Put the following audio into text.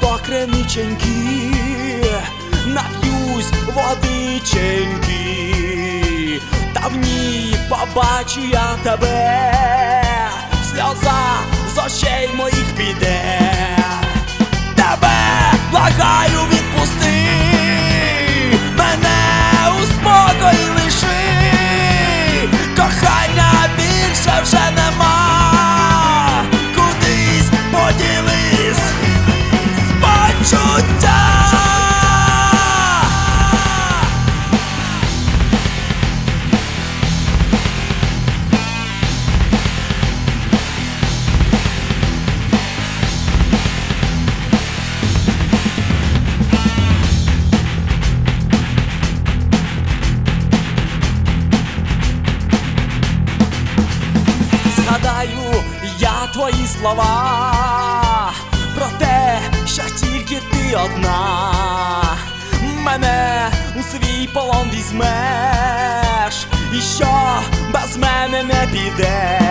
До криниченьки, нап'юсь водиченьки, та в ній побачу я тебе, сльоза з очей моїх піде, я твої слова про те, що тільки ти одна мене у свій полон візьмеш, і що без мене не підеш.